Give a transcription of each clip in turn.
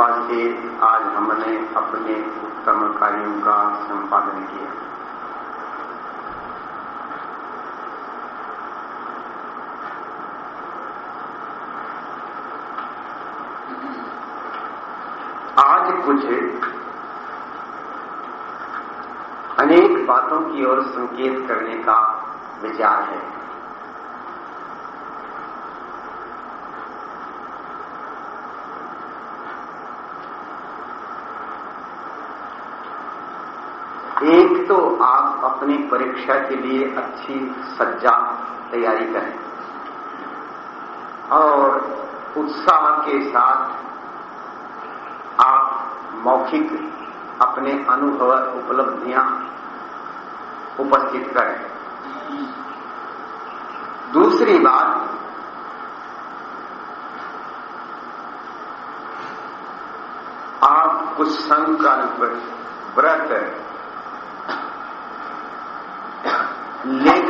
कृपा से आज हमने अपने उत्तम कार्यों का संपादन किया। आज कुछ अनेक बातों की ओर संकेत करने का विचार है एक तो आप अपनी परीक्षा के लिए अच्छी सज्जा तैयारी करें। और उत्साह के साथ आप मौखिक अपने अनुभव, उपलब्धियाँ उपस्थित करें। दूसरी बात, आप कुछ संकल्प, व्रत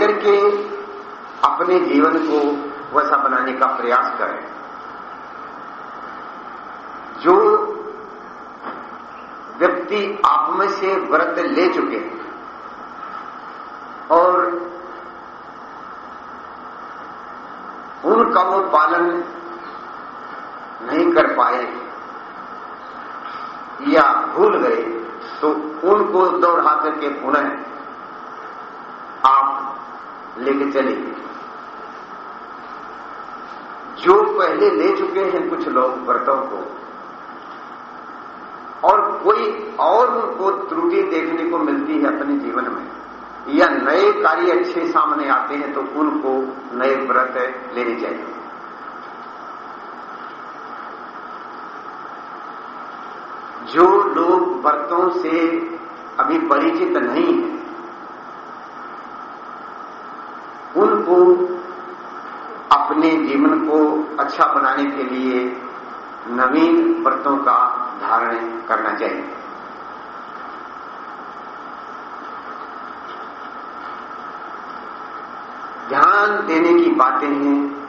लेकर के अपने जीवन को वैसा बनाने का प्रयास करें। जो व्यक्ति आप में से व्रत ले चुके हैं और उनका वो पालन नहीं कर पाए या भूल गए तो उनको दौड़ा करके पुनः लेके चले जो पहले ले चुके हैं कुछ लोग व्रतों को, और कोई और उनको त्रुटि देखने को मिलती है अपने जीवन में, या नए कार्य अच्छे सामने आते हैं तो उनको नए व्रत लेने चाहिए। जो लोग व्रतों से अभी परिचित नहीं है उनको अपने जीवन को अच्छा बनाने के लिए नवीन व्रतों का धारण करना चाहिए। ध्यान देने की बातें हैं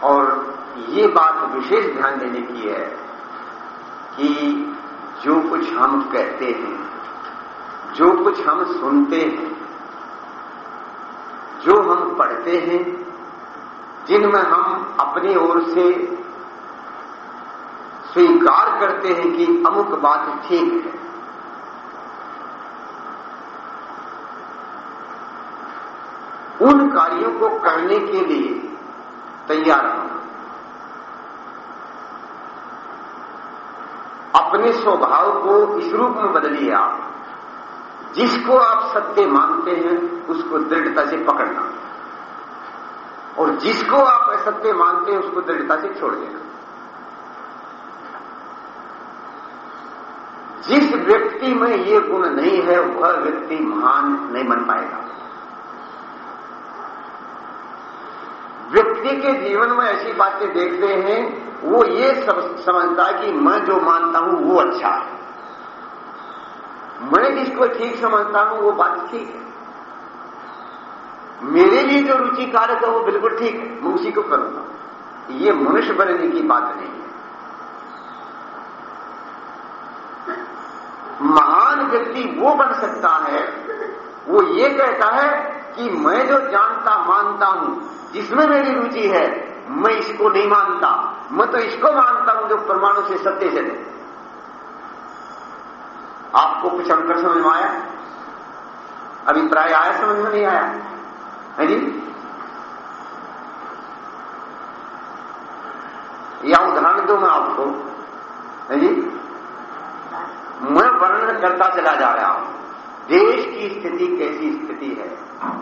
और ये बात विशेष ध्यान देने की है कि जो कुछ हम कहते हैं, जो कुछ हम सुनते हैं, जो हम पढ़ते हैं, जिनमें हम अपनी ओर से स्वीकार करते हैं कि अमुक बात ठीक है। उन कार्यों को करने के लिए तैयार होना। अपने स्वभाव को इस रूप में बदलिए आप। जिसको आप सत्य मानते हैं, उसको दृढ़ता से पकड़ना। और जिसको आप असत्य मानते हैं, उसको दृढ़ता से छोड़ देना। जिस व्यक्ति में ये गुण नहीं है, वह व्यक्ति महान नहीं बन पाएगा। व्यक्ति के जीवन में ऐसी बातें देखते हैं, वो ये समझता है कि मैं जो मानता हूँ, वो अच्छा है। मैं जिसको ठीक समझता हूँ, वो बात ठीक है। मेरे लिए जो रुचि कारक है, वो बिल्कुल ठीक है। मैं उसी को करूँगा ये मनुष्य बनने की बात नहीं है। महान व्यक्ति वो बन सकता है, वो ये कहता है कि मैं जो जानता, मानता हूँ, जिसमें मेरी रुचि है, मैं इसको नहीं मानता। मैं तो इसको मानता हूँ जो परमाणु से सत्य चले आपको कुछ अंतर समझ में आया? अभिप्राय आया समझ में नहीं आया? है जी? या उदाहरण दो मैं आपको? है जी? मैं वर्णन करता चला जा रहा हूँ। देश की स्थिति कैसी स्थिति है?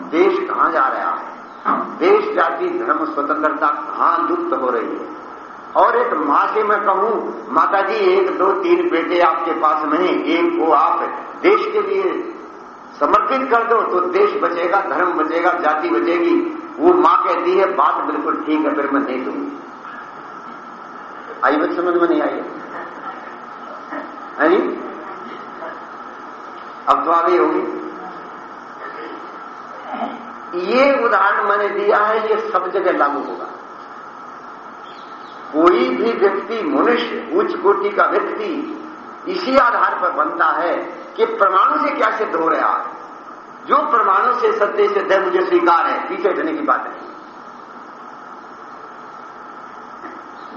देश कहाँ जा रहा है? देश जाति, धर्म, स्वतंत्रता कहाँ लुप्त हो रही है? और एक माँ से मैं कहूँ माता जी एक, दो, तीन बेटे आपके पास नहीं एक को आप देश के लिए समर्पित कर दो तो देश बचेगा, धर्म बचेगा, जाति बचेगी। वो माँ कहती है, बात बिल्कुल ठीक है, फिर मैं नहीं दूँगी। आई बात समझ में नहीं आई? है अब तो आगे होगी। ये उदाहरण मैंने दिया है, ये सब जगह लागू होगा। कोई भी व्यक्ति, मनुष्य उच्च कोटि का व्यक्ति इसी आधार पर बनता है कि परमाणु से क्या सिद्ध हो रहा है। जो परमाणु से सत्य से दय मुझे स्वीकार है। पीछे हटने की बात नहीं।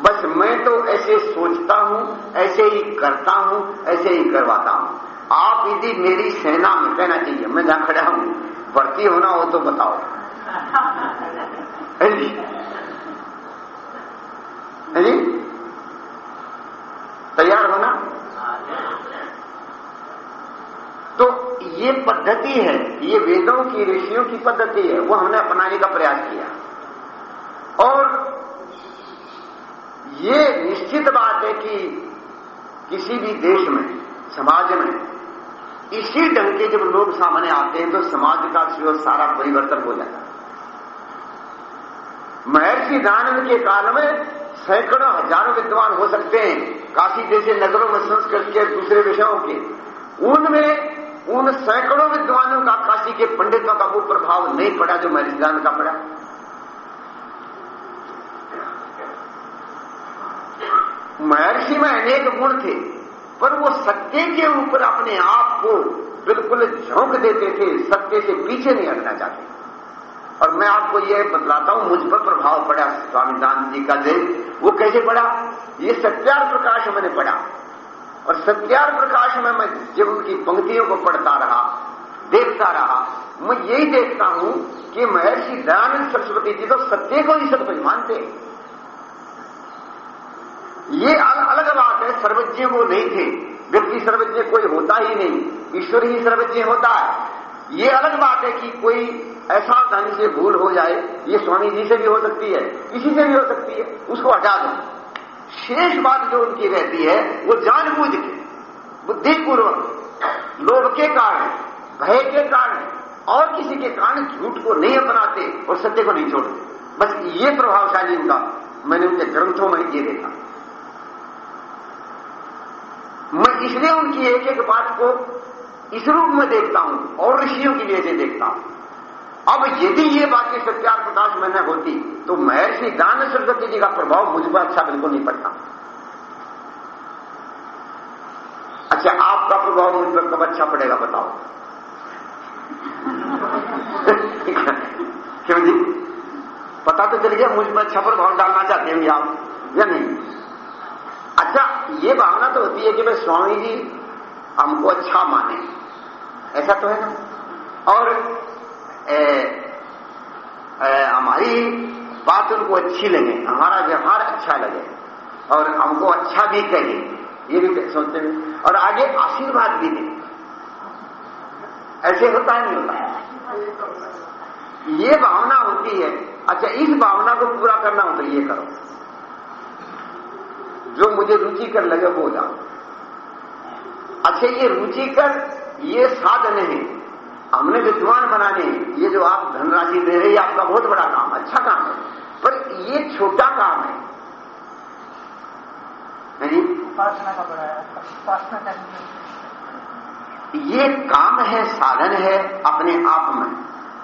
बस मैं तो ऐसे सोचता हूँ, ऐसे ही करता हूँ, ऐसे ही करवाता हूँ। आप यदि मेरी सेना में, कहना चाहिए, मैं जहाँ खड़ा हूँ, भर्ती होना हो तो बताओ। जी? जी? तैयार होना? तो ये पद्धति है, ये वेदों की, ऋषियों की पद्धति है, वो हमने अपनाने का प्रयास किया। और ये निश्चित बात है कि किसी भी देश में, समाज में, इसी ढंग के जब लोग सामने आते हैं तो समाज का सारा परिवर्तन हो जाता है। महर्षि दानंद के काल में सैकड़ों हज़ारों विद्वान हो सकते हैं काशी जैसे नगरों में संस्कृत के दूसरे विषयों के। उनमें, उन सैकड़ों विद्वानों का काशी के पंडितों का वो प्रभाव नहीं पड़ा जो दानंद का पड़ा। महर्षि में अनेक गुण थे, पर वो सत्य के ऊपर अपने आप को बिल्कुल झोंक देते थे, सत्य से पीछे नहीं हटना चाहते। और मैं आपको यह बतलाता हूँ मुझ पर प्रभाव पड़ा स्वामी दान जी का जय वो कैसे पड़ा? ये सत्यार प्रकाश मैंने पढ़ा। और सत्यार प्रकाश में मैं जब उनकी पंक्तियों को पढ़ता रहा देखता रहा मैं यही देखता हूँ कि महर्षि दयानंद सरस्वती जी तो सत्य को ही सब कुछ मानते ये अल, अलग बात है सर्वज्ञ वो नहीं थे। व्यक्ति सर्वज्ञ कोई होता ही नहीं ईश्वर ही सर्वज्ञ होता है। ये अलग बात है कि कोई ढंग से भूल हो जाए, ये स्वामी जी से भी हो सकती है किसी से भी हो सकती है, उसको हटा दो। शेष बात जो उनकी रहती है, वो जानबूझ के, बुद्धिपूर्वक, लोभ के कारण, भय के कारण, और किसी के कारण झूठ को नहीं अपनाते और सत्य को नहीं छोड़ते। बस ये प्रभावशाली उनका, मैंने उनके ग्रंथों में ये देखा। मैं इसलिए उनकी एक एक बात को इस रूप में देखता हूँ और ऋषियों की वजह देखता हूँ। अब यदि ये बातें सत्यार प्रकाश में न होती तो महर्षि दान सरस्वती जी का प्रभाव मुझ पर अच्छा बिल्कुल नहीं पड़ता। अच्छा आपका प्रभाव मुझ पर कब अच्छा पड़ेगा बताओ। क्यों जी? पता तो चल गया, मुझ पर अच्छा प्रभाव डालना चाहते हैं आप, या नहीं? अच्छा ये भावना तो होती है कि भाई स्वामी जी हमको अच्छा माने। ऐसा तो है ना? और हमारी बात उनको अच्छी लगे, हमारा व्यवहार अच्छा लगे, और हमको अच्छा भी कहे, ये भी सोचते हैं। और आगे आशीर्वाद भी दें। ऐसे होता नहीं होता ये भावना होती है अच्छा इस भावना को पूरा करना हो तो ये करो। जो मुझे रुचि कर लगे, वो जाओ। अच्छा ये रुचि कर, ये साधन है। हमने विद्वान बनाने ये जो आप धनराशि दे रहे हैं आपका बहुत बड़ा काम अच्छा काम है। पर ये छोटा काम है। उपासना का बड़ा उपासना करनी ये काम है साधन है अपने आप में।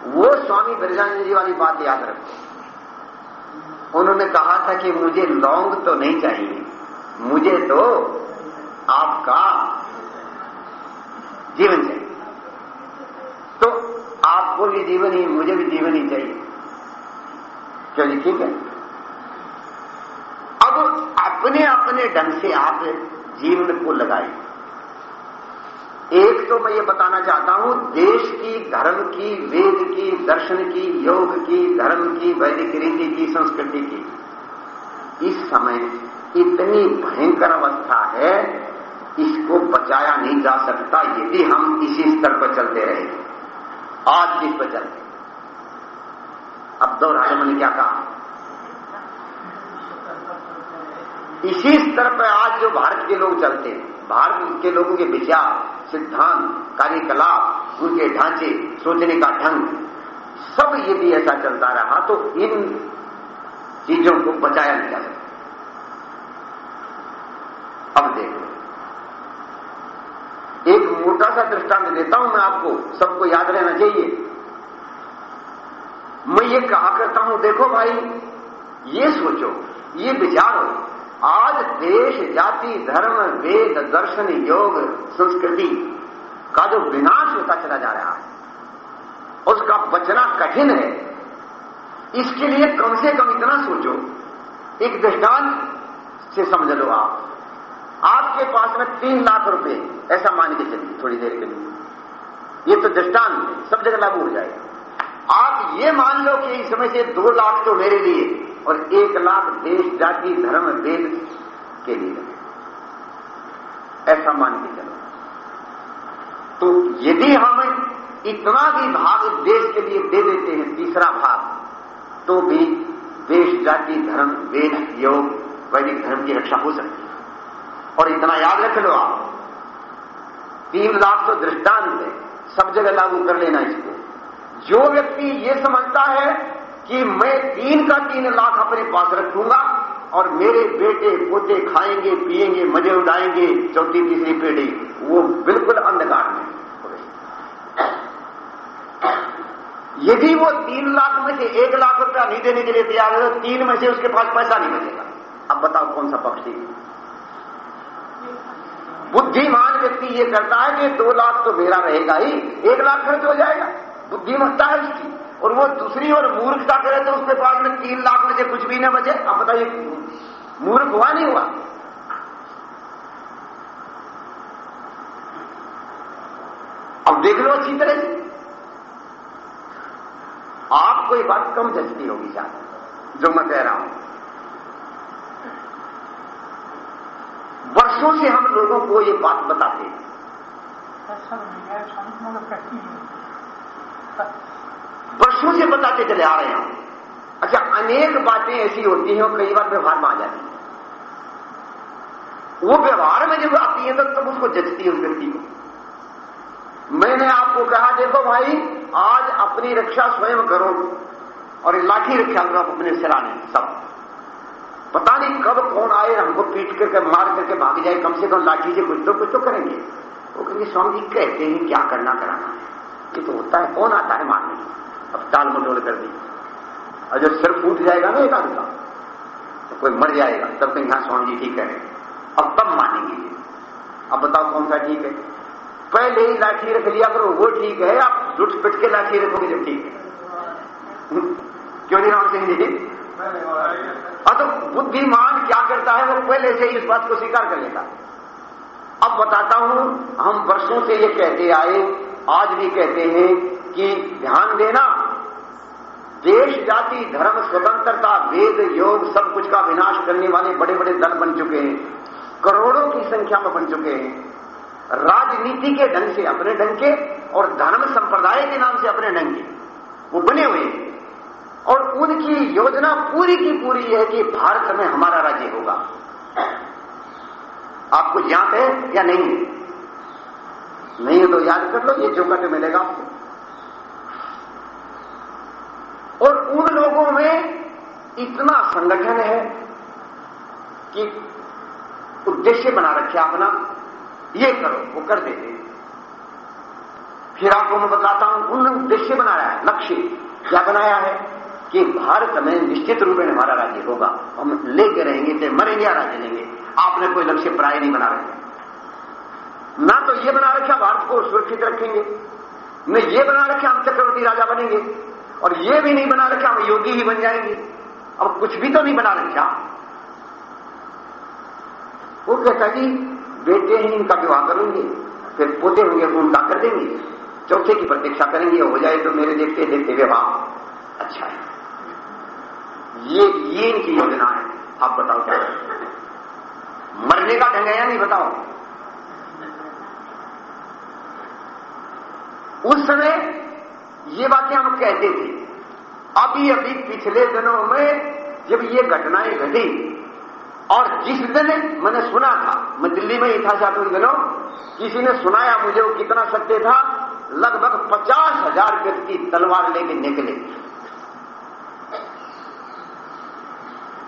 वो स्वामी ब्रजानंद जी वाली बात याद रखो। उन्होंने कहा था कि मुझे लौंग तो नहीं चाहिए मुझे तो आपका जीवन चाहिए। आपको भी जीवन ही, मुझे भी जीवन ही चाहिए। चलिए ठीक है? अब अपने अपने ढंग से आप जीवन को लगाए एक तो मैं ये बताना चाहता हूँ, देश की, धर्म की, वेद की, दर्शन की, योग की, धर्म की, वैदिक रीति की, संस्कृति की। इस समय इतनी भयंकर अवस्था है, इसको बचाया नहीं जा सकता, यदि हम इसी स्तर पर चलते रहे। आज जिस पर चलते अब दो राजा ने क्या कहा? इसी स्तर पर आज जो भारत के लोग चलते हैं, भारत के लोगों के विचार, सिद्धांत, कार्यकलाप, उनके ढांचे, सोचने का ढंग, सब यदि ऐसा चलता रहा तो इन चीज़ों को बचाया नहीं जा सकता। अब देखो मोटा सा दृष्टांत देता हूँ मैं आपको, सबको याद रहना चाहिए। मैं ये कहा करता हूँ, देखो भाई, ये सोचो, ये विचारो आज देश, जाति, धर्म, वेद, दर्शन, योग, संस्कृति का जो विनाश होता चला जा रहा है, उसका बचना कठिन है। इसके लिए कम से कम इतना सोचो, एक दृष्टांत से समझ लो आप। आपके पास में तीन लाख रुपए। ऐसा मान के चलिए थोड़ी देर के लिए। ये तो दृष्टांत है, सब जगह लागू हो जाएगा। आप ये मान लो कि इस समय से दो लाख तो मेरे लिए और एक लाख देश, जाति, धर्म, वेद के लिए। ऐसा मान के चलो। तो यदि हम इतना भी भाग देश के लिए दे देते हैं, तीसरा भाग तो भी देश, जाति, धर्म, वेद, योग, वैदिक धर्म की रक्षा हो सकती है। और इतना याद रख लो आप। तीन लाख तो दृष्टांत है। सब जगह लागू कर लेना इसको। जो व्यक्ति ये समझता है कि मैं तीन का तीन लाख अपने पास रखूँगा और मेरे बेटे पोते खाएँगे, पिएँगे, मज़े उड़ाएँगे, चौथी, तीसरी पीढ़ी, वो बिल्कुल अंधकार में यदि वो तीन लाख में से एक लाख रुपया नहीं देने के लिए तैयार है तो तीन में से उसके पास पैसा नहीं बचेगा। अब बताओ कौन सा पक्ष थी बुद्धिमान व्यक्ति ये करता है कि दो लाख तो मेरा रहेगा ही, एक लाख खर्च हो जाएगा। बुद्धिमत्ता है उसकी और वो दूसरी और मूर्खता करे तो उसके पास में तीन लाख से कुछ भी ना बचे। आप बताइए, मूर्ख हुआ नहीं हुआ? अब देख लो अच्छी तरह से। आपको ये बात कम जचती होगी शायद, जो मैं कह रहा हूँ। वर्षों से हम लोगों को ये बात बताते हैं। वर्षों से बताते चले आ रहे हैं अच्छा अनेक बातें ऐसी होती हैं और कई बार व्यवहार में आ जाती है। वो व्यवहार में जब आती है तो तब उसको जचती है उस व्यक्ति को। मैंने आपको कहा देखो भाई आज अपनी रक्षा स्वयं करो और लाठी रक्षा करो अपने सिराने सब। पता नहीं कब कौन आए, हमको पीट करके, मार करके भाग जाए, कम से कम लाठी से कुछ तो कुछ तो करेंगे। वो कहेंगे, स्वामी जी, कहते हैं, क्या करना कराना ये तो होता है, कौन आता है मारने अब टाल मटोल कर दी। और जब सिर फूट जाएगा ना एक आदमी का तो कोई मर जाएगा। तब कहीं हाँ स्वामी जी, ठीक है। अब तब मानेंगे अब बताओ कौन सा ठीक है? पहले ही लाठी रख लिया करो, वो ठीक है। आप लुट पिट के लाठी रखोगे जब ठीक है। क्यों नहीं राम सिंह जी और तो बुद्धिमान क्या करता है वो पहले से ही इस बात को स्वीकार कर लेता अब बताता हूँ, हम वर्षों से ये कहते आए, आज भी कहते हैं कि ध्यान देना, देश, जाति, धर्म, स्वतंत्रता, वेद, योग, सब कुछ का विनाश करने वाले बड़े बड़े दल बन चुके हैं, करोड़ों की संख्या में बन चुके हैं। राजनीति के ढंग से अपने ढंग के और धर्म संप्रदाय के नाम से अपने ढंग के वो बने हुए हैं। और उनकी योजना पूरी की पूरी है कि भारत में हमारा राज्य होगा। आपको याद है या नहीं? नहीं है तो याद कर लो, ये जो कट मिलेगा आपको। और उन लोगों में इतना संगठन है कि उद्देश्य बना रखे अपना, ये करो, वो कर देते फिर आपको मैं बताता हूँ, उन्होंने उद्देश्य बनाया है, लक्ष्य क्या बनाया है? कि भारत में निश्चित रूप में हमारा राज्य होगा। हम लेके रहेंगे चाहे मरेंगे या राज्य लेंगे। आपने कोई लक्ष्य प्राय नहीं बना रखे। ना तो ये बना रखा, भारत को सुरक्षित रखेंगे। न ये बना रखे, हम चक्रवर्ती राजा बनेंगे। और ये भी नहीं बना रखे, हम योगी ही बन जाएँगे। अब कुछ भी तो नहीं बना रखा। वो कहता कि बेटे ही, इनका विवाह करेंगे, फिर पोते होंगे उनका कर देंगे। चौथे की प्रतीक्षा करेंगे, हो जाए तो मेरे देखते देखते विवाह। अच्छा है। ये ये इनकी योजना है। आप बताओ क्या? मरने का ढंग है या नहीं बताओ? उस समय ये बातें हम कहते थे। अभी अभी पिछले दिनों में जब ये घटनाएँ घटी, और जिस दिन मैंने सुना था, मैं दिल्ली में ही था सात दिनों, किसी ने सुनाया मुझे वो कितना सत्य था, लगभग पचास हज़ार व्यक्ति तलवार लेके निकले।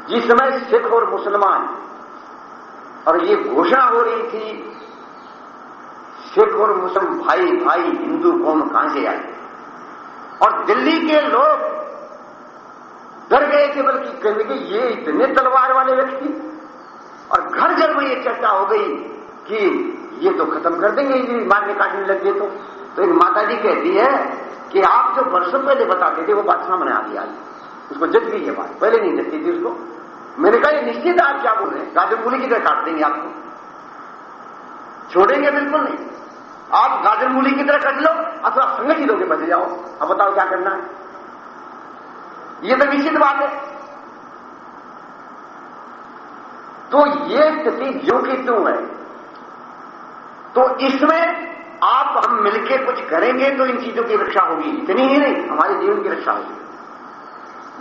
जिस समय सिख और मुसलमान, और ये घोषणा हो रही थी, सिख और मुसलमान भाई भाई, हिंदू कौन कहाँ से आए और दिल्ली के लोग डर गए थे, बल्कि कहने के ये इतने तलवार वाले व्यक्ति। और घर घर में ये चर्चा हो गई कि ये तो खत्म कर देंगे, ये मारने काटने लग गए तो तो एक माता जी कहती है कि आप जो वर्षों पहले बताते थे, वो बात सामने आ गई उसको जज गई है बात। पहले नहीं जचती थी उसको। मैंने कहा निश्चित आप क्या बोल रहे हैं? गाजर मूली की तरह काट देंगे आपको? छोड़ेंगे बिल्कुल नहीं। आप गाजर मूली की तरह कट लो? अथवा संगठित होकर बच जाओ। अब बताओ क्या करना है? ये तो निश्चित बात है। तो ये स्थिति जो की क्यों है तो इसमें आप हम मिलकर कुछ करेंगे तो इन चीज़ों की रक्षा होगी। इतनी ही नहीं, हमारे जीवन की रक्षा होगी।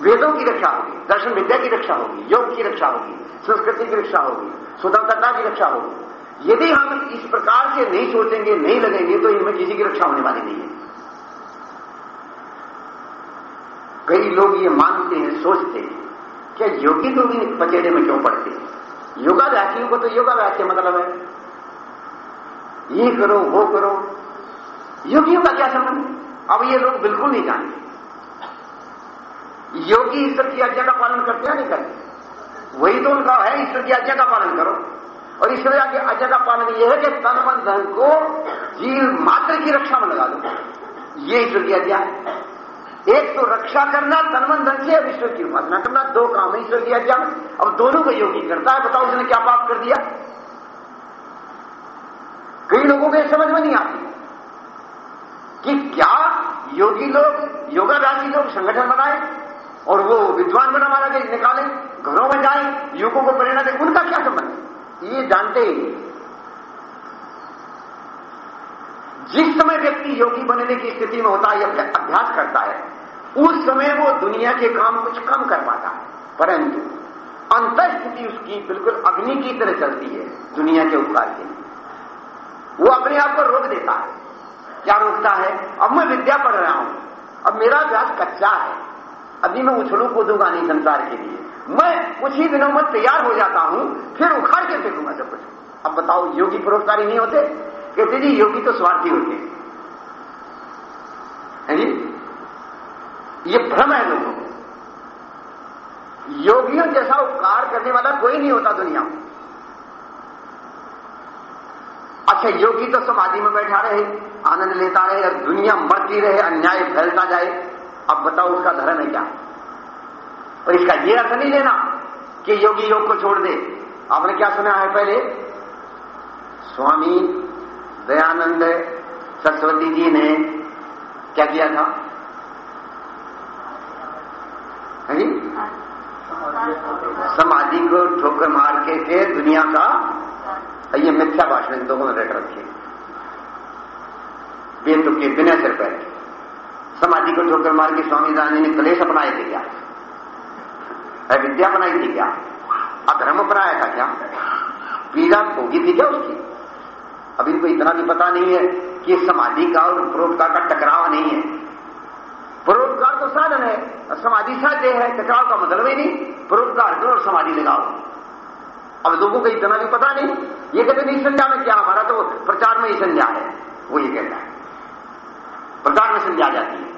वेदों की रक्षा होगी, दर्शन विद्या की रक्षा होगी, योग की रक्षा होगी, संस्कृति की रक्षा होगी स्वतंत्रता की रक्षा होगी। यदि हम इस प्रकार से नहीं सोचेंगे, नहीं लगेंगे तो इनमें किसी की रक्षा होने वाली नहीं है। कई लोग ये मानते हैं, सोचते हैं, क्या योगी तो भी पचेड़े में क्यों पड़ते हैं? योगाभ्यासियों को तो योगा योगाभ्यास मतलब है। ये करो, वो करो। योगियों का क्या संबंध अब ये लोग बिल्कुल नहीं जानते योगी ईश्वर की आज्ञा का पालन करते हैं नहीं करते? वही तो उनका है, ईश्वर की आज्ञा का पालन करो। और ईश्वर की आज्ञा का पालन यह है कि तन मन धन को जीव मात्र की रक्षा में लगा दो। ये ईश्वर की आज्ञा है। एक तो रक्षा करना तन मन धन से ईश्वर की उपासना करना। दो काम ईश्वर की आज्ञा में। अब दोनों को योगी करता है, बताओ उसने क्या पाप कर दिया। कई लोगों को यह समझ में नहीं आती। कि क्या योगी लोग, योगाभ्यासी लोग संगठन बनाए और वो विद्वान बना मारा के निकाले, घरों में जाए, युवकों को प्रेरणा दे, उनका क्या संबंध? ये जानते ही जिस समय व्यक्ति योगी बनने की स्थिति में होता है, या अभ्यास करता है, उस समय वो दुनिया के काम कुछ कम कर पाता है। परंतु अंतर स्थिति उसकी बिल्कुल अग्नि की तरह चलती है, दुनिया के उपकार के लिए। वो अपने आप को रोक देता है। क्या रोकता है? अब मैं विद्या पढ़ रहा हूँ। अब मेरा अभ्यास कच्चा है। अभी मैं उछलू कूदूँगा नहीं संसार के लिए। मैं कुछ ही दिनों में तैयार हो जाता हूँ, फिर उखाड़ के फेंकूँगा सब कुछ। अब बताओ, योगी परोपकारी नहीं होते? कहते, जी, योगी तो स्वार्थी होते हैं जी? ये भ्रम है लोगों को। योगियों जैसा उपकार करने वाला कोई नहीं होता दुनिया में। अच्छा योगी तो समाधि में बैठा रहे, आनंद लेता रहे, दुनिया मरती रहे, अन्याय फैलता जाए अब बताओ उसका धर्म है क्या? और इसका ये अर्थ नहीं लेना कि योगी योग को छोड़ दे। आपने क्या सुना है पहले? स्वामी दयानंद सरस्वती जी ने क्या किया था? है समाधि को ठोकर मार के, के दुनिया का ये मिथ्या भाषण दोनों में रट रखे। बेतुक के बिना सिर पर समाधि को ठोकर मार के स्वामी दानी ने कलेश अपनाए थे क्या? अविद्या बनाई थी क्या? अधर्म अपनाया था क्या? पीड़ा भोगी थी क्या उसकी? अब इनको इतना भी पता नहीं है कि समाधि का और परोपकार का टकराव नहीं है। परोपकार तो साधन है समाधि साध्य है, टकराव का मतलब ही नहीं। परोपकार करो और समाधि लगाओ। अब लोगों को इतना भी पता नहीं। ये कहते नहीं संज्ञा में क्या? हमारा तो प्रचार में ही संज्ञा है, वो ये कहता है। प्रचार में संज्ञा जाती है।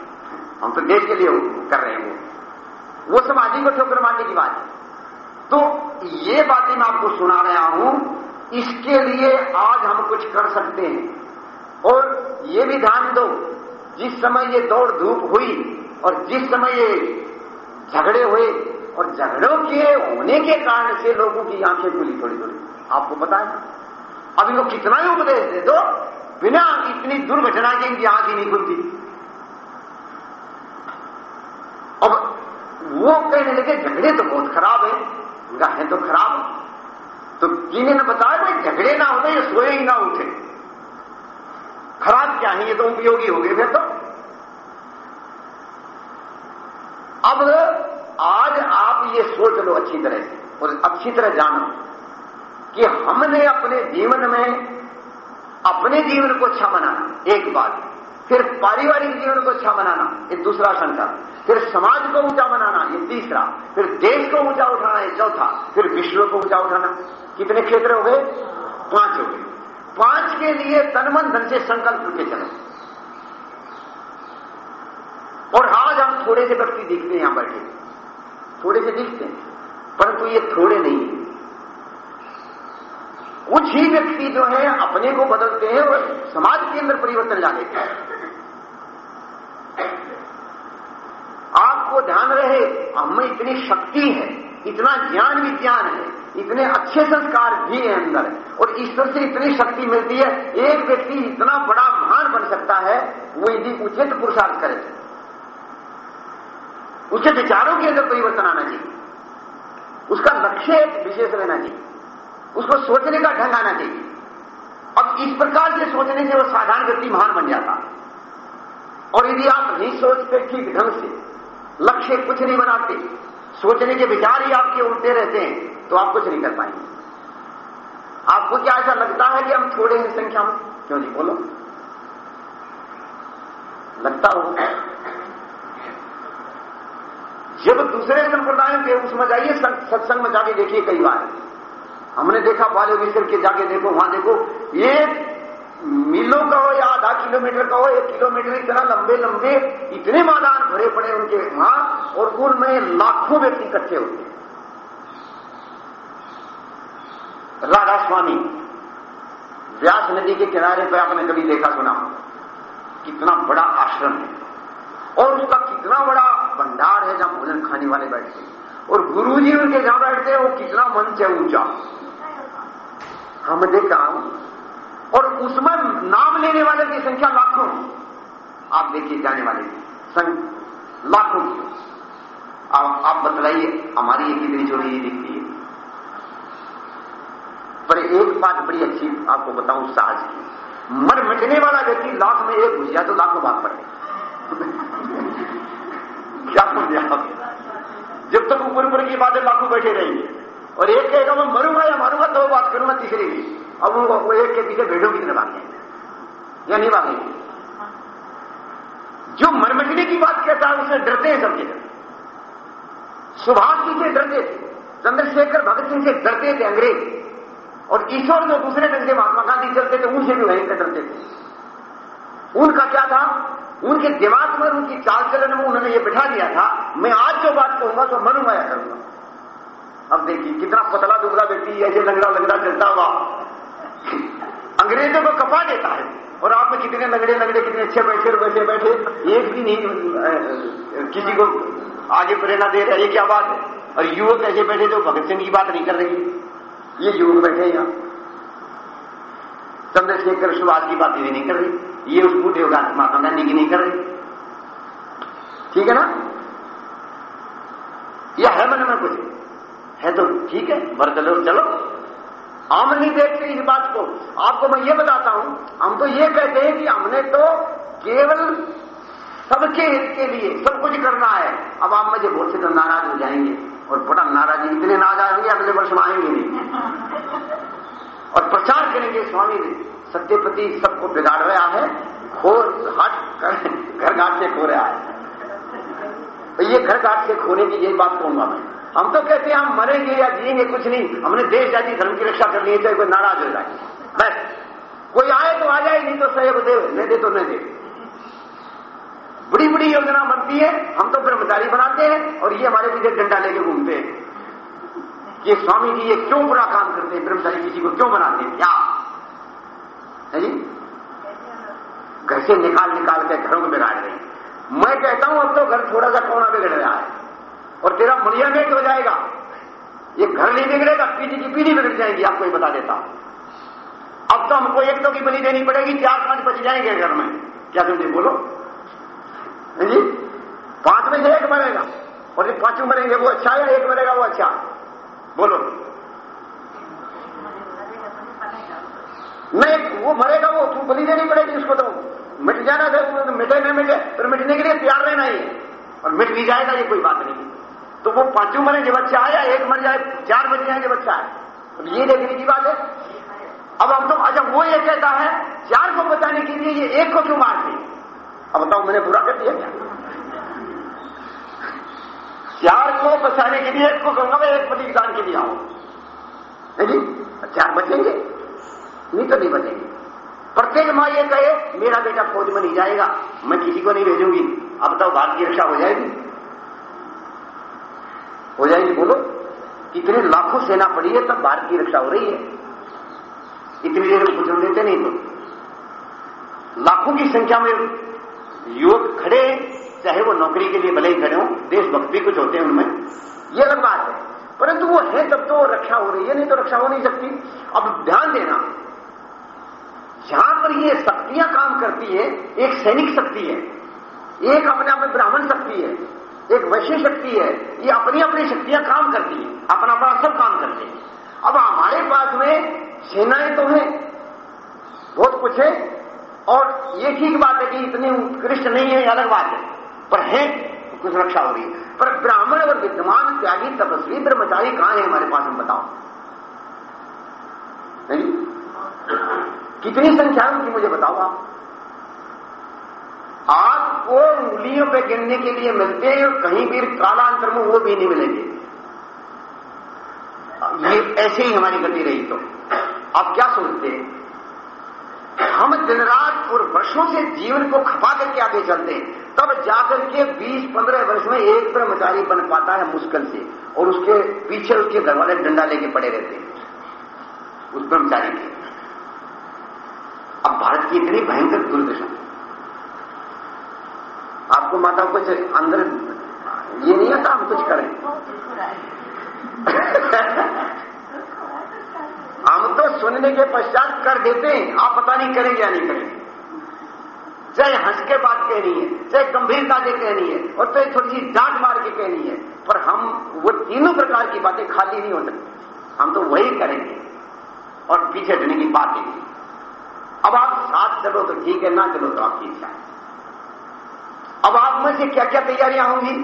हम तो देश के लिए कर रहे हैं वो। वो समाधि को ठोकर मारने की बात है। तो ये बातें मैं आपको सुना रहा हूँ, इसके लिए आज हम कुछ कर सकते हैं। और ये भी ध्यान दो, जिस समय ये दौड़ धूप हुई और जिस समय ये झगड़े हुए और झगड़ों के होने के कारण से लोगों की आँखें खुली थोड़ी थोड़ी आपको पता है? इनको कितना ही उपदेश दे दो, बिना इतनी दुर्घटना के इनकी आँख नहीं खुलती। अब वो कहने लगे, झगड़े तो बहुत खराब है। गाहें तो खराब। तो किन्हें ने बताया भाई, झगड़े ना होते सोए ही ना उठे। खराब क्या है? ये तो उपयोगी हो गए फिर तो। अब आज आप ये सोच लो अच्छी तरह से, और अच्छी तरह जानो कि हमने अपने जीवन में अपने जीवन को अच्छा बनाना एक बात। फिर पारिवारिक जीवन को अच्छा बनाना, ये दूसरा संकल्प फिर समाज को ऊँचा बनाना, ये तीसरा। फिर देश को ऊँचा उठाना, ये चौथा। फिर विश्व को ऊँचा उठाना। कितने क्षेत्र हो गए? पाँच हो गए। पाँच के लिए तनमन धन से संकल्प के चलो। और आज हम थोड़े से व्यक्ति दिखते हैं यहाँ बैठे। थोड़े से दिखते हैं, परंतु ये थोड़े नहीं है। कुछ ही व्यक्ति जो है, अपने को बदलते हैं और समाज के अंदर परिवर्तन ला देते हैं। आपको ध्यान रहे, हमें इतनी शक्ति है, इतना ज्ञान विज्ञान है, इतने अच्छे संस्कार भी है अंदर, और ईश्वर से इतनी शक्ति मिलती है, एक व्यक्ति इतना बड़ा महान बन सकता है, वो यदि उचित पुरुषार्थ करे। उचित विचारों के अंदर परिवर्तन आना चाहिए। उसका लक्ष्य विशेष रहना चाहिए। उसको सोचने का ढंग आना चाहिए। अब इस प्रकार से सोचने से वो साधारण व्यक्ति महान बन जाता। और यदि आप नहीं सोचते ठीक ढंग से, लक्ष्य कुछ नहीं बनाते, सोचने के विचार ही आपके उल्टे रहते हैं तो आप कुछ नहीं कर पाएँगे। आपको क्या ऐसा लगता है कि हम छोड़े हैं संख्या में? क्यों नहीं बोलो? लगता हो। जब दूसरे संप्रदायों के उसमें जाइए सत्संग में जाके देखिए कई बार। हमने देखा बाले विसर के जाके देखो, वहाँ देखो एक मीलों का हो या आधा किलोमीटर का हो, एक किलोमीटर इतना लंबे लंबे, इतने मैदान भरे पड़े उनके वहाँ, और उनमें लाखों व्यक्ति इकट्ठे होते राधा स्वामी, व्यास नदी के किनारे पर आपने कभी देखा सुना कितना बड़ा आश्रम है। और उसका कितना बड़ा भंडार है जहाँ भोजन खाने वाले बैठते और गुरु जी उनके जहाँ बैठते हैं वो कितना मंच है ऊँचा। हम देखा और उसमें नाम लेने वाले की संख्या लाखों। आप देखिए जाने वाले लाखों की। आप, आप बतलाइए हमारी ये कितनी चोरी ये दिखती है। पर एक बात बड़ी अच्छी आपको बताऊँ साज की। मर मिटने वाला व्यक्ति लाख में एक घुस जाए तो लाखों बात पड़े। क्या समझे आप? जब तक ऊपर ऊपर की बातें लाखों बैठे रहेंगे। और एक कहेगा, मैं मरूँगा या मारूँगा तो बात करूँगा तीसरी भी। अब वो एक के पीछे भेड़ों की तरह भागेंगे या नहीं भागेंगे जो मरमटने की बात कहता है उससे डरते हैं सबके सुभाष जी से डरते थे। चंद्रशेखर भगत सिंह से डरते थे अंग्रेज़। और ईश्वर जो दूसरे ढंग से महात्मा गांधी चलते थे, उनसे भी से डरते थे। उनका क्या था? उनके दिमाग में उनकी चाल चलन में उन्होंने ये बिठा दिया था, मैं आज जो बात कहूँगा तो मनुमाया करूँगा। अब देखिए, कितना पतला दुबला व्यक्ति ऐसे लंगड़ा लंगड़ा चलता हुआ अंग्रेज़ों को कपा देता है। और आप में कितने लंगड़े लंगड़े, कितने अच्छे बैठे बैठे बैठे, एक भी नहीं किसी को आगे प्रेरणा दे रहा ये क्या बात है? और युवक ऐसे बैठे जो भगत सिंह की बात नहीं कर रही। ये युवक बैठे यहाँ। चंद्रशेखर सुभाष की बातें भी नहीं कर रही। ये उस बूढ़े होगा महात्मा गांधी की नहीं कर रही। ठीक है ना? यह है मन में कुछ? है तो ठीक है भर चलो चलो। हम नहीं देखते इस बात को। आपको मैं ये बताता हूँ, हम तो ये कहते हैं कि हमने तो केवल सबके हित के लिए सब कुछ करना है। अब आप मुझे बहुत से तो नाराज़ हो जाएँगे। और बड़ा नाराज़, इतने नाराज़ आएँगे अगले वर्ष आएँगे नहीं। और प्रचार करेंगे स्वामी सत्यपति सबको बिगाड़ रहा है, खोर हट घर घाट से खो रहा है। तो ये घर घाट से खोने की यही बात कहूँगा मैं। हम तो कहते हैं, हम मरेंगे या जिएँगे कुछ नहीं, हमने देश, जाति, धर्म की रक्षा करनी है, चाहे कोई नाराज़ हो जाए। बस, कोई आए तो आ जाए, नहीं तो सहयोग दे नहीं दे तो नहीं दे। बड़ी बड़ी योजना बनती है, हम तो ब्रह्मचारी बनाते हैं और ये हमारे पीछे डंडा लेके घूमते हैं। कि स्वामी जी ये क्यों बुरा काम करते हैं? ब्रह्मचारी किसी को क्यों बनाते हैं? क्या? है जी? घर से निकाल निकाल के घरों को बिगाड़ रहे हैं। मैं कहता हूँ, अब तो घर थोड़ा सा कोना बिगड़ रहा है। और तेरा मलिया मेट हो जाएगा। ये घर नहीं बिगड़ेगा पीढ़ी की पीढ़ी बिगड़ जाएगी, आपको ये बता देता अब तो हमको एक तो की बलि देनी पड़ेगी, चार पाँच बच जाएँगे घर में। क्या समझे बोलो? जी? पाँच में से एक मरेगा। और जो पाँचों मरेंगे, वो अच्छा है एक मरेगा, वो अच्छा? बोलो। नहीं वो मरेगा, वो तू बलि देनी पड़ेगी उसको तो। मिट जाना था मिटे न मिटे, फिर मिटने के लिए तैयार रहना ही। और मिट भी जाएगा, ये कोई बात नहीं। तो वो पाँचों मरे, जो बच्चा आया, एक मर जाए, चार बच जाए, जो बच्चा है। तो ये देखने की बात है। अब हम तो अच्छा वो ये कहता है, चार को बचाने के लिए ये एक को क्यों मार दी अब बताओ, मैंने पूरा कर दिया क्या? चार को बचाने के लिए एक को एक पति दान के लिए आऊँ नहीं चार बचेंगे। नहीं तो नहीं बचेंगे। प्रत्येक माँ ये कहे, मेरा बेटा फौज में नहीं जाएगा, मैं किसी को नहीं भेजूँगी। अब तो भारत की रक्षा हो जाएगी। हो जाएगी, बोलो। इतने लाखों सेना पड़ी है, तब भारत की रक्षा हो रही है। इतनी देर में कुछ देते नहीं तो। लाखों की संख्या में युवक खड़े वो नौकरी के लिए भले ही खड़े हों, देशभक्त भी कुछ होते हैं उनमें। ये अलग बात है। परंतु वो है तब तो रक्षा हो रही है, नहीं तो रक्षा हो नहीं सकती। अब ध्यान देना, जहाँ पर ये शक्तियाँ काम करती है, एक सैनिक शक्ति है, एक अपने आप में ब्राह्मण शक्ति है, एक वैश्य शक्ति है, ये अपनी अपनी शक्तियाँ काम करती है अपना अपना सब काम करते हैं। अब हमारे पास में सेनाएँ तो हैं, बहुत कुछ है, और ये ठीक बात है कि इतनी उत्कृष्ट नहीं है अलग बात है। पर है कुछ रक्षा हो रही है। पर ब्राह्मण और विद्यमान त्यागी, तपस्वी, ब्रह्मचारी कहाँ है हमारे पास, हम बताओ। नहीं? कितनी संख्या उनकी, मुझे बताओ आप। आपको उंगलियों पे गिनने के लिए मिलते हैं, और कहीं भी कालांतर में वो भी नहीं मिलेंगे। ये ऐसे ही हमारी गति रही तो। आप क्या सोचते हैं? हम दिन रात और वर्षों से जीवन को खपा करके आगे चलते हैं। तब जाकर के 20-15 वर्ष में एक ब्रह्मचारी बन पाता है मुश्किल से, और उसके पीछे उसके घर वाले डंडा लेके पड़े रहते हैं। उस ब्रह्मचारी के। अब भारत की इतनी भयंकर दुर्दशा। आपको माता कुछ अंदर ये नहीं आता हम कुछ करें हम तो सुनने के पश्चात कर देते हैं। आप पता नहीं करेंगे या नहीं करेंगे चाहे हंस के बात कहनी है चाहे गंभीरता से कहनी है और चाहे थोड़ी सी डांट मार के कहनी है। पर हम, वो तीनों प्रकार की बातें खाली नहीं हो सकती हम तो वही करेंगे और पीछे हटने की बात ही अब आप साथ चलो तो ठीक है, ना चलो तो आपकी इच्छा है। अब आप में से क्या क्या तैयारियाँ होंगी?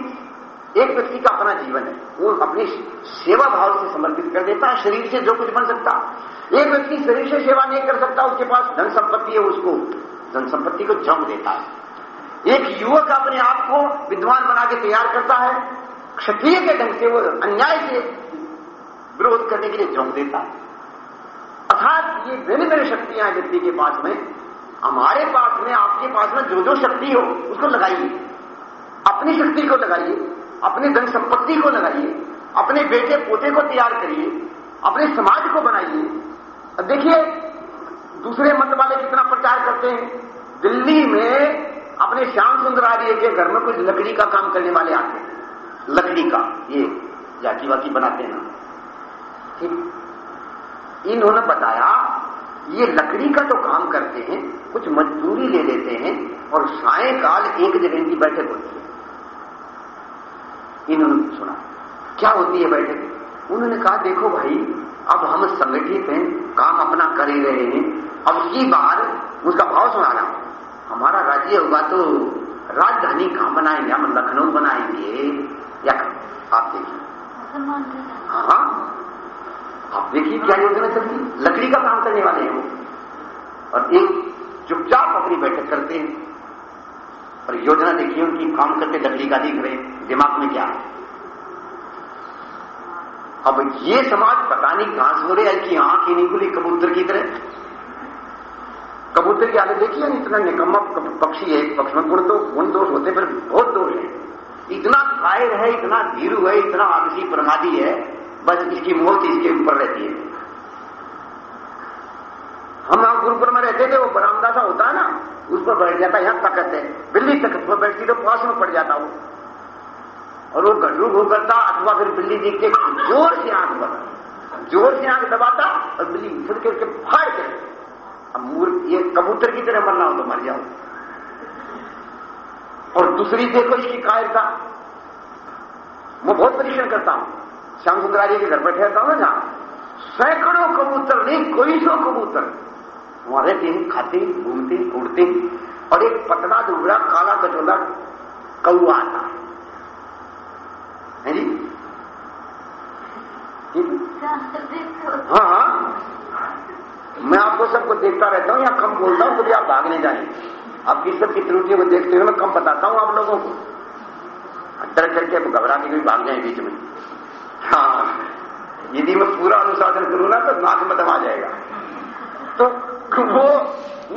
एक व्यक्ति का अपना जीवन है। वो अपनी सेवा भाव से समर्पित कर देता है, शरीर से जो कुछ बन सकता। एक व्यक्ति शरीर से सेवा नहीं कर सकता, उसके पास धन संपत्ति है, उसको धन संपत्ति को जम देता है। एक युवक अपने आप को विद्वान बना के तैयार करता है, क्षत्रिय के ढंग से वो अन्याय से विरोध करने के लिए जम देता है। अर्थात ये भिन्न भिन्न शक्तियाँ व्यक्ति के पास में, हमारे पास में, आपके पास में जो जो शक्ति हो, उसको लगाइए। अपनी शक्ति को लगाइए, अपनी धन संपत्ति को लगाइए, अपने बेटे पोते को तैयार करिए, अपने समाज को बनाइए। देखिए, दूसरे मत वाले कितना प्रचार करते हैं। दिल्ली में अपने श्याम सुंदर आर्य के घर में कुछ लकड़ी का काम करने वाले आते हैं। लकड़ी का, ये जाकी वाकी बनाते हैं ठीक। इन्होंने बताया, ये लकड़ी का तो काम करते हैं, कुछ मजदूरी ले लेते हैं और सायकाल एक जगह की बैठक होती है। इन्होंने सुना, क्या होती है बैठक? उन्होंने कहा, देखो भाई, अब हम संगठित हैं काम अपना कर ही रहे हैं। अब की बार उसका भाव सुना रहा हमारा राज्य होगा तो राजधानी कहाँ बनाएँगे? हम लखनऊ बनाएँगे। या आप देखिए। हाँ, हाँ। आप देखिए क्या योजना चल रही लकड़ी का काम करने वाले हैं वो। और एक चुपचाप अपनी बैठक करते हैं। और योजना देखिए उनकी काम करते लकड़ी का दिख रहे दिमाग में क्या है? अब ये समाज पता नहीं कहाँ से हो रहे कि आँख ही नहीं खुली कबूतर की तरह। कबूतर की हालत देखिए ना इतना निकम्मा पक्षी है पक्ष में गुण तो गुण दोष होते पर बहुत दोष है। इतना कायर है, इतना धीरू है, इतना आलसी प्रमादी है, बस इसकी मौत इसके ऊपर रहती है। हम आप गुरुपुर में रहते थे, वो बरामदा सा होता है ना, उस पर बैठ जाता है, यहाँ तकत है। बिल्ली तकत पर बैठती तो पास में पड़ जाता वो। और वो गडरू घू करता अथवा फिर बिल्ली देख के ज़ोर से आँख बना ज़ोर से आँख दबाता और बिल्ली फिर करके फाड़ के अब मूर ये कबूतर की तरह मरना हो तो मर जाओ। और दूसरी देखो इसकी कायरता। मैं बहुत परीक्षण करता हूँ। श्याम सुंदराजी के घर पर ठहरता हूँ ना सैकड़ों कबूतर, नहीं, कोई सौ कबूतर। वहाँ रहते हैं, खाते घूमते, उड़ते और एक पतला दुबला काला कचोला कौआ आता है। जी हाँ। हाँ। मैं आपको सबको देखता रहता हूँ या कम बोलता हूँ कभी आप भागने जाए आप किस सब की त्रुटियों को देखते हुए मैं कम बताता हूँ आप लोगों को। डर करके घबरा के भी भाग जाए बीच में। हाँ। यदि मैं पूरा अनुशासन करूँ ना तो नाक में आ जाएगा। तो वो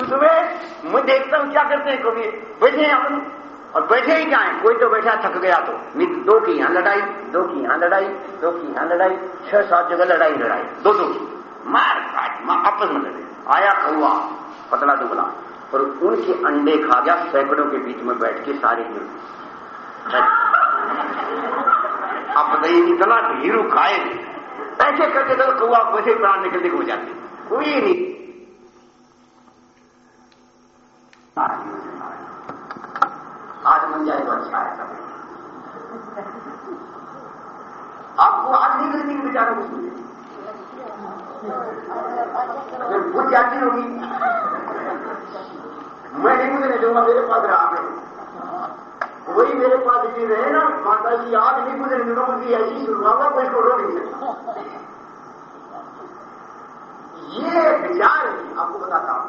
उसमें मैं देखता हूँ क्या करते हैं कभी। अपन और बैठे ही क्या है कोई तो बैठा, थक गया तो। दो की यहाँ लड़ाई, दो की यहाँ लड़ाई, दो की यहाँ लड़ाई, छह सात जगह लड़ाई लड़ाई। दो दो की। मार काट मार आपस में लड़े। आया कौआ पतला दुबला, और उनके अंडे खा गया, सैकड़ों के बीच में बैठ के सारे गिर। अब बताइए इतना भीरू खाए ऐसे करके तो कौआ वैसे प्राण निकलने को जाते कोई नहीं। आज बन जाए तो अच्छा है आपको आज नहीं के विचारों को सुनिए भूल जाती होगी। मैं नहीं मुझे नहीं दूँगा, मेरे पास रहा वही मेरे पास जी रहे ना माता जी आज नहीं मुझे दूँगा मुझे ऐसी शुरुआत कोई रोक नहीं। ये विचार आपको बताता हूँ।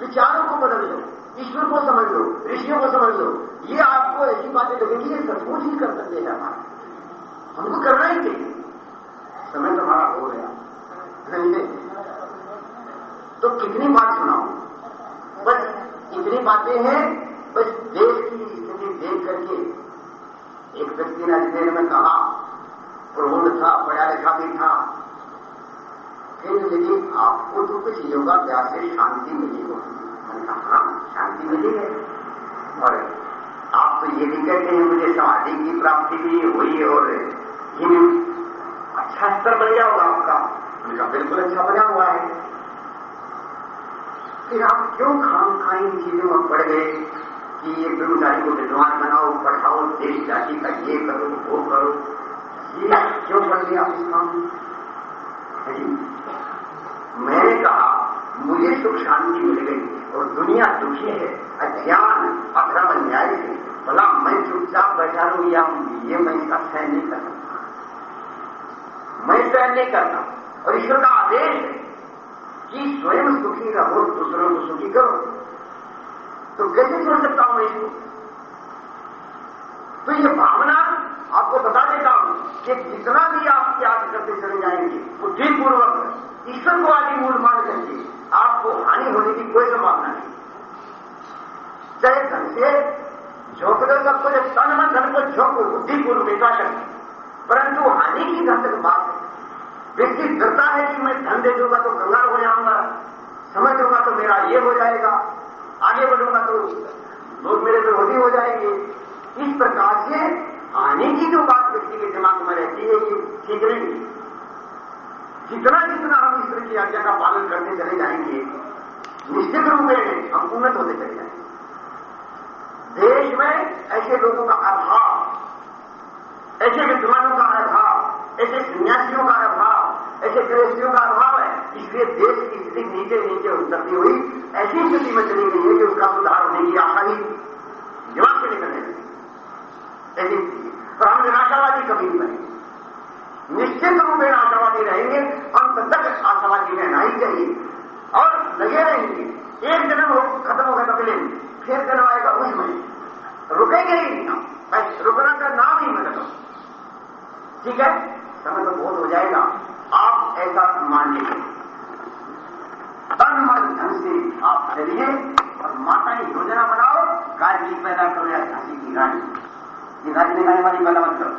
विचारों को बदल लो ईश्वर को समझ। लो ऋषियों को समझ। लो ये आपको ऐसी बातें लगेंगी ये सचमुच ही कर सकते हैं हमारा। हमको करना ही चाहिए। समय तो हमारा हो गया। समझे? तो कितनी बात सुनाओ। बस इतनी बातें हैं, बस देश की स्थिति देख करके। एक व्यक्ति ने अजमेर में कहा, प्रबुद्ध था पढ़ा लिखा भी था। फिर यदि आपको तो कुछ योगाभ्यास से शांति मिली हो मैंने कहा हाँ शांति मिली है। और आप तो ये भी कहते हैं, मुझे समाधि की प्राप्ति भी हुई और ये भी अच्छा स्तर बन गया होगा आपका। मैंने कहा बिल्कुल अच्छा बना हुआ है। फिर आप क्यों खाम खाए इन चीज़ों में पड़ गए कि ये ब्रह्मचारी को विद्वान बनाओ, पढ़ाओ, देश जाति का ये करो, वो करो? ये क्यों पड़ गया आप इस काम मैंने कहा मुझे सुख शांति मिल गई और दुनिया दुखी है, अज्ञान अधर्म न्याय। है भला मैं चुपचाप बैठा रहूँ या ये मैं इसका सहन नहीं कर सकता। मैं सहन नहीं करता। और ईश्वर का आदेश है कि स्वयं सुखी रहो, दूसरों को सुखी करो। तो कैसे छोड़ सकता हूँ मैं इसको? तो ये भावना आपको बता देता हूँ कि जितना भी आप त्याग करते चले जाएँगे, बुद्धिपूर्वक ईश्वर को आदि मूल मान करके आपको हानि होने की कोई संभावना नहीं। चाहे धन से झोंक दो सब कुछ तन मन धन को झोंको बुद्धिपूर्वक एकाशक परंतु हानि की धन तक बात है, व्यक्ति डरता है कि मैं धन दे दूँगा तो कंगाल हो जाऊँगा, समझ दूँगा तो मेरा ये हो जाएगा, आगे बढ़ूँगा तो लोग मेरे विरोधी हो जाएँगे। इस प्रकार से आने की जो बात व्यक्ति के दिमाग में रहती है कि ठीक नहीं जितना जितना हम ईश्वर की आज्ञा का पालन करते चले जाएँगे, निश्चित रूप में हम उन्नत होते चले जाएँगे। देश में ऐसे लोगों का अभाव, ऐसे विद्वानों का अभाव, ऐसे सन्यासियों का अभाव, ऐसे गृहस्थियों का अभाव है। इसलिए देश की स्थिति नीचे नीचे उतरती हुई ऐसी स्थिति में चली गई है कि उसका सुधार होने की आशा ही दिमाग से निकलने लगी ऐसी हम निराशावादी कभी नहीं। बने निश्चित रूप में आशावादी रहेंगे अंत तक आशावादी रहना ही चाहिए। और लगे रहेंगे, एक जन्म हो खत्म हो गया कपिले फिर जन्म आएगा उसमें रुकेंगे ही नहीं रुकना का नाम ही मतलब ठीक है? समय तो बहुत हो जाएगा। आप ऐसा मान लीजिए तन मन धन से आप चलिए और माता की योजना बनाओ। गाय पैदा करो या झांसी की गाय ये नाचने गाने वाली मत करो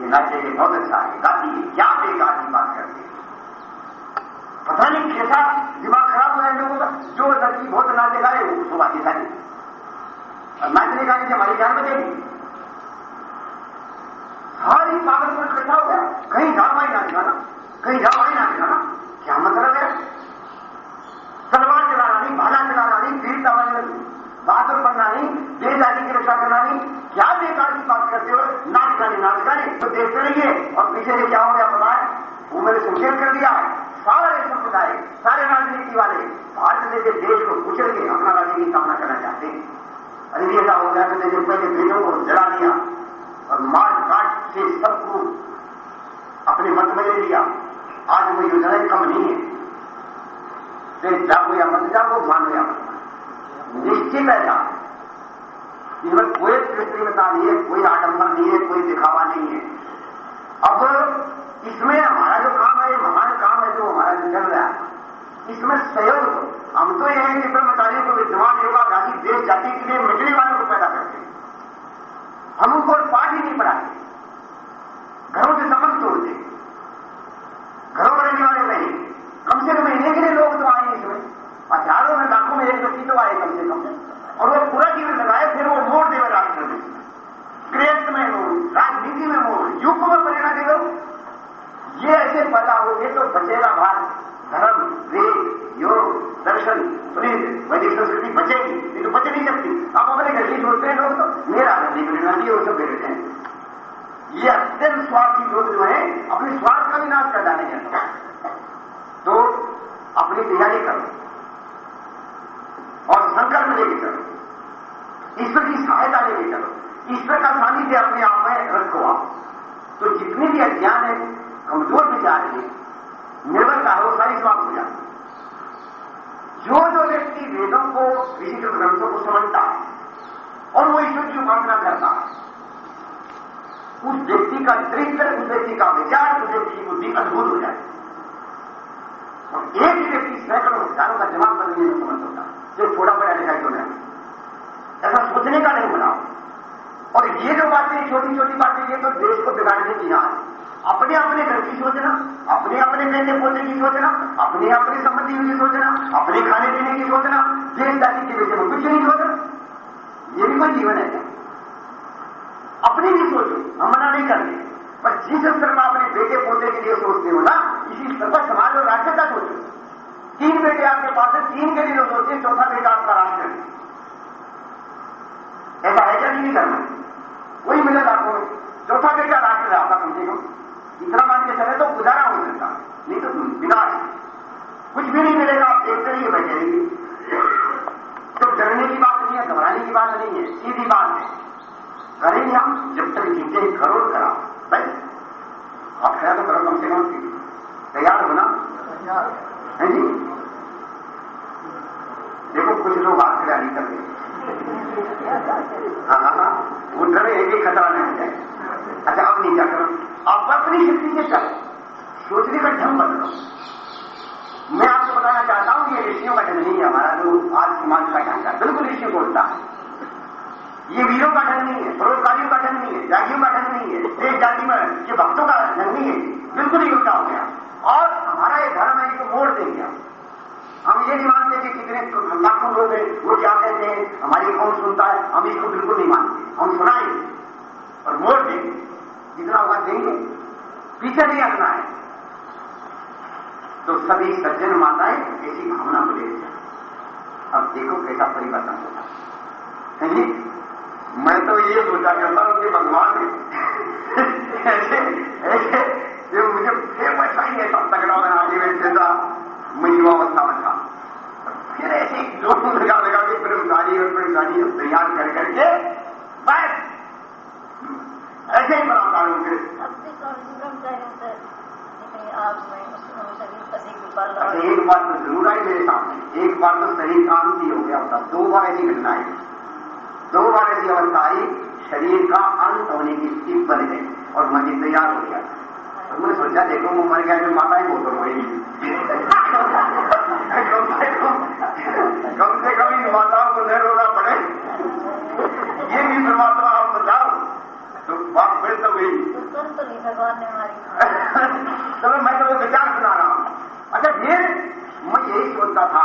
ये नाचे के बहुत अच्छा है गाती है क्या बेकार की बात करते पता नहीं कैसा दिमाग खराब हो है लोगों का जो लड़की बहुत नाचे गाए वो उसको बाकी सारी और नाचने गाने से हमारी जान बचेगी सारी पागल पर इकट्ठा हो गया कहीं जाओ आई नाच गाना कहीं जाओ आई नाच गाना क्या मतलब है। तलवार चलाना नहीं भाला चलाना नहीं तीर चलाना नहीं बहादुर बनना नहीं देश की रक्षा करना नहीं क्या बेकार की बात करते हो? नाच गाने नाच गाने तो देखते रहिए और पीछे से क्या हो गया है? वो मैंने संकेत कर दिया। सारे संप्रदाय सारे राजनीति वाले। भारत जैसे देश को कुचल के अपना राज्य की स्थापना करना चाहते हैं। अरे ऐसा हो गया? कि जैसे पहले बेटों को जला दिया। और मार काट से सबको अपने मत में ले लिया। आज वो योजनाएँ कम नहीं है। तो जागो या मत जागो, मानो या मत निश्चित ऐसा इसमें कोई कृत्रिमता नहीं है, कोई आडंबर नहीं है, कोई दिखावा नहीं है। अब इसमें हमारा जो काम है महान काम है जो हमारा चल रहा है, इसमें सहयोग हम तो यह है कि कर्मचारियों को विद्यमान योगाभ्यासी देश जाति के लिए मिटने वालों को पैदा करते हैं। हम उनको पाठ ही नहीं पढ़ाते। घरों से संबंध तोड़ते घरों में रहने वाले नहीं। कम से कम महीने के लिए लोग तो आए इसमें। हज़ारों में लाखों में एक व्यक्ति तो आए कम से कम। और वो पूरा जीवन लगाए, फिर वो मोड़ देवे राष्ट्र में गृहस्थ में हो राजनीति में हो युग में प्रेरणा दे दो ये ऐसे पैदा हो गए तो बचेगा भारत धर्म, वेद, योग, दर्शन पुलिस वैदिक संस्कृति बचेगी ये तो बच नहीं सकती। आप अपने घर की छोड़ते हैं लोग तो मेरा घर नहीं प्रेरणा दी वो सब बेटे हैं। ये अत्यंत स्वार्थी लोग जो है, अपने स्वार्थ का विनाश कर डाले हैं तो अपनी तैयारी करो। लेके चलो ईश्वर की सहायता लेके चलो। ईश्वर का सानिध्य अपने आप में रखो आप। तो जितने भी अज्ञान है, कमज़ोर विचार है निर्भरता हो, सारी समाप्त हो जाती जो जो व्यक्ति वेदों को विशिष्ट ग्रंथों को समझता है, और वो ईश्वर की उपासना करता है, उस व्यक्ति का दृश्य उस व्यक्ति का विचार, उस व्यक्ति की बुद्धि अद्भुत हो जाए और एक ही व्यक्ति सैकड़ों हज़ारों का जवाब बदलने में है। जो थोड़ा बड़ा लिखा क्यों नहीं? ऐसा सोचने का नहीं बनाओ और ये जो बातें छोटी छोटी बातें, ये तो देश को बिगाड़ने की है। अपने अपने घर की सोचना अपने अपने कहने पोते की सोचना अपने अपने संबंधी की सोचना अपने खाने पीने की सोचना देश जाति के विषय में कुछ नहीं सोचना ये भी कोई जीवन है अपनी भी सोचो, हम मना नहीं करते पर जिस स्तर पर अपने बेटे पोते के लिए सोचते हो ना, इसी स्तर पर समाज और राज्य का सोचो। तीन बेटे आपके पास है तीन के लिए सोचते चौथा बेटा आपका राष्ट्र ऐसा है क्या नहीं करना? वही मिलेगा आपको। चौथा बेटा राष्ट्र है आपका कम से कम इतना मान के चले तो गुजारा हो सकता नहीं तो विनाश कुछ भी नहीं मिलेगा, आप देखते रहिए, बैठे रहिए। तो डरने की बात नहीं है, घबराने की बात नहीं है, सीधी बात है। करेंगे हम, जब तक जीते करोड़ करा। भाई, आप खड़ा तो करो कम से कम। तैयार होना। है जी देखो, कुछ लोग आप तैयारी कर रहे हाँ हाँ हाँ डरे एक ही खतरा नहीं है। अच्छा अब नहीं क्या करो आप अपनी शक्ति से करो सोचने का ढंग बदलो मैं आपको बताना चाहता हूँ ये ऋषियों का ढंग नहीं है। हमारा जो आज समाज का ढंग है, बिल्कुल ऋषि बोलता है। ये वीरों का ढंग नहीं है परोपकारियों का ढंग नहीं है जागियों का ढंग नहीं है देश जाति में ये भक्तों का ढंग नहीं है, बिल्कुल ही उल्टा हो गया। और हमारा ये धर्म है, इसको मोड़ देंगे हम। ये नहीं मानते कि कितने लाखों लोग हैं, वो क्या कहते हैं, हमारी कौन सुनता है, हम इसको बिल्कुल नहीं मानते। हम सुनाएँगे और मोड़ देंगे। जितना होगा देंगे। पीछे नहीं हटना है। तो सभी सज्जन माताएँ, ऐसी भावना को ले अब देखो, कैसा परिवर्तन होता है। मैं तो ये सोचा करता हूँ कि भगवान ऐसे जो मुझे फिर वैसा ही ऐसा तगड़ा बना के मैं जैसा मैं युवावस्था में था। फिर ऐसे ज़ोर लगा लगा के गाड़ी और गाड़ी तैयार कर करके, बस। ऐसे ही बनाता हूँ फिर एक बात तो ज़रूर आई मेरे सामने। एक बार तो सही काम शांति हो गया होता दो बार ऐसी घटना आई दो बार ऐसी अवस्था आई शरीर का अंत होने की स्थिति बन गई और मंदिर तैयार हो गया। तो मैंने सोचा, देखो, वो मर गया जो माता ही बोल रही कम से कम इन माताओं को न रोना पड़े। ये भी परमात्मा आप बताओ। तो बात फिर तो गई भगवान ने मैं तो विचार सुना रहा हूँ। अच्छा फिर मैं यही सोचता था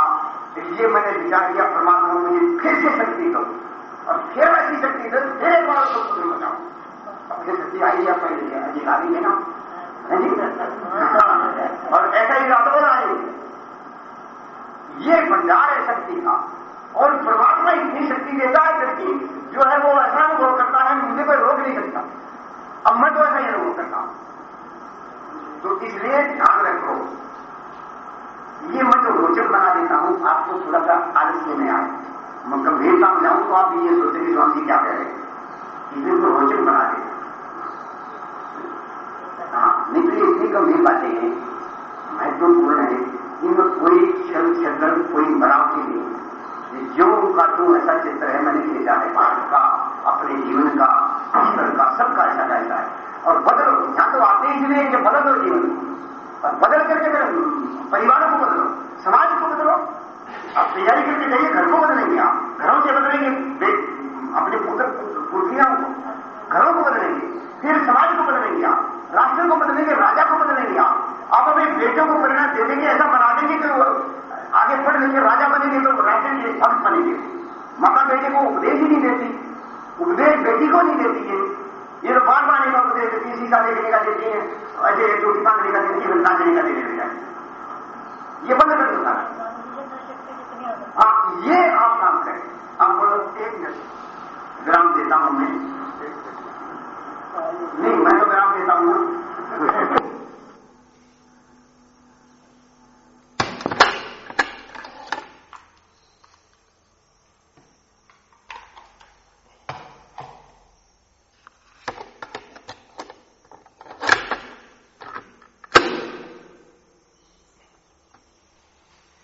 ये मैंने विचार किया, परमात्मा मुझे फिर से शक्ति दो। अब खेल ऐसी शक्ति फिर एक बार उसको तुम बताओ अब शक्ति आई या पहले अधिकारी है ना। हाँ। और ऐसा ही रात हो है ये भंडार है शक्ति का और परमात्मा इतनी शक्ति देता है करके जो है वो ऐसा अनुभव करता है मुझे कोई रोक नहीं सकता। अब मैं तो ऐसा ही अनुभव करता हूँ। तो इसलिए ध्यान रखो। ये मैं जो रोचक बना देता हूँ आपको थोड़ा सा आलस्य में आए। मैं गंभीरता में जाऊँ तो आप ये कि स्वामी जी क्या कह रहे चीज़ें को तो रोचक बना रहे हाँ निकली इतनी गंभीर बातें।